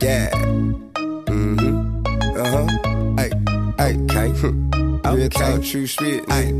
Yeah. Mm-hmm. Uh-huh. Hey, hey, okay. Real talk, true spit. Hey,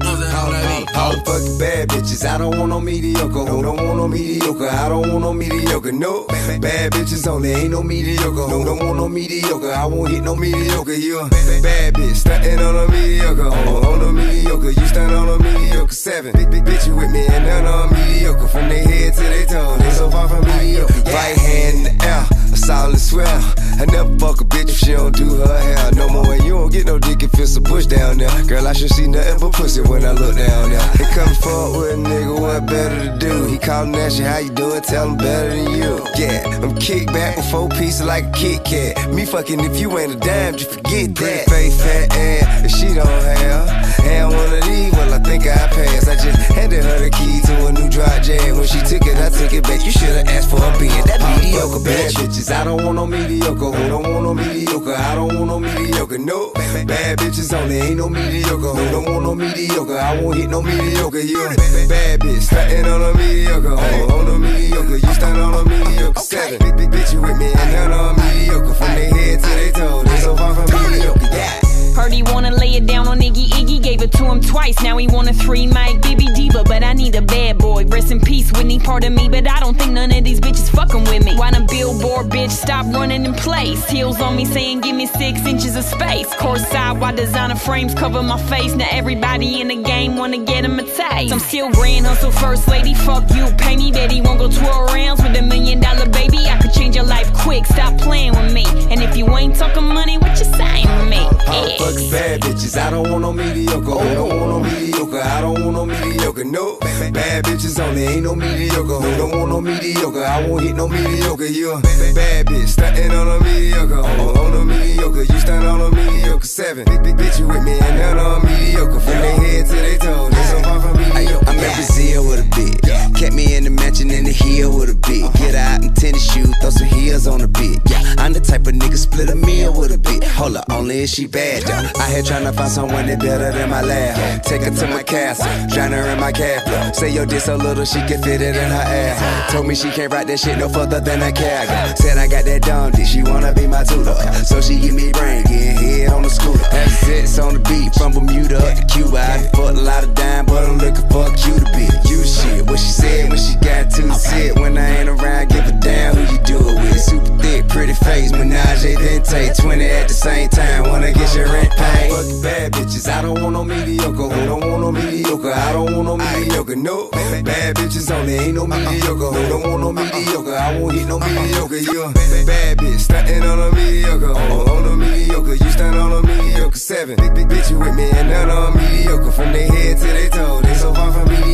all, fucking bad bitches. I don't want no mediocre. Who don't want no mediocre? I don't want no mediocre. No, bad bitches only. Ain't no mediocre. Who don't want no mediocre? I won't hit no mediocre. You a bad bitch, stunting on a mediocre. On, on a mediocre, you stunt on a mediocre. Seven, big, big bitch, you with me and none on mediocre. From their head to their toe, they so far from mediocre. Right hand in the air, a solid swell. I never fuck a bitch if she don't do her hair no more. And you don't get no dick it's a bush down there. Girl, I should see nothing but pussy when I look down there. They come forward with a nigga, what better to do? He callin' at you, how you doing? Tell him better than you. Yeah, I'm kick back with four pieces like a Kit Kat. Me fucking if you ain't a dime, just forget that. Face fat ass, if she don't have. And one of these, well, I think I passed. I just handed her the key to a new dry jam. When she took it, I took it back. You should've asked for a being that mediocre bad bitches. I don't want no mediocre. Who don't want no mediocre? I don't want no mediocre. No, bad bitches only. Ain't no mediocre. Who don't want no mediocre? I won't hit no mediocre. You bad bitch, stunting on a mediocre. On, on a mediocre, you stunt on a mediocre. Seven, bitch, you with me it to him twice. Now he want a three mic Bibby Diva, but I need a bad boy. Rest in peace, Whitney, part of me, but I don't think none of these bitches fucking with me. Why them billboard bitch stop running in place? Heels on me saying give me six inches of space. Course side, why designer frames cover my face? Now everybody in the game wanna get him a taste. I'm still grand hustle first lady, fuck you, pay me, bet he won't go 12 rounds with a million dollar baby. I could change your life quick, stop playing with me. And if you ain't talking money, what you saying to me? All Yeah. fucking bad bitches. I don't want no mediocre. Who don't want no mediocre? I don't want no mediocre. No, bad bitches only. Ain't no mediocre. Who don't want no mediocre? I won't hit no mediocre. You a bad bitch, stunting on a mediocre. On, on a mediocre, you stunt on a mediocre. Seven, big, big bitch, you with me and none on mediocre. From their head to their toe, they so far from mediocre. I'm in Brazil with a bitch. Kept me in the mansion in the hill with a bitch. Get out in tennis shoes, throw some heels on a bit. I'm the type of nigga split a meal with a bitch. Hold up, only if she bad though. I here tryna find someone that better than my lab. Take her to my castle, drown her in my cab. Say yo dick so little she can fit it in her ass. Told me she can't ride that shit no further than a cag. Said I got that dumb dick, she wanna be my tutor. So she give me brain, getting head on the scooter. That's it, on the beat from Bermuda up to Cuba. Take 20 at the same time. Wanna get your rent paid. Fucking bad bitches, I don't want no mediocre. Who don't want no mediocre? I don't want no mediocre. No, bad bitches only. Ain't no mediocre. Who don't want no mediocre? I won't hit no mediocre. You a bad bitch, stunting on a mediocre. On, on a mediocre, you stunt on a mediocre. Seven, big, big bitch, you with me and none on mediocre. From their head to their toe, they so far from mediocre.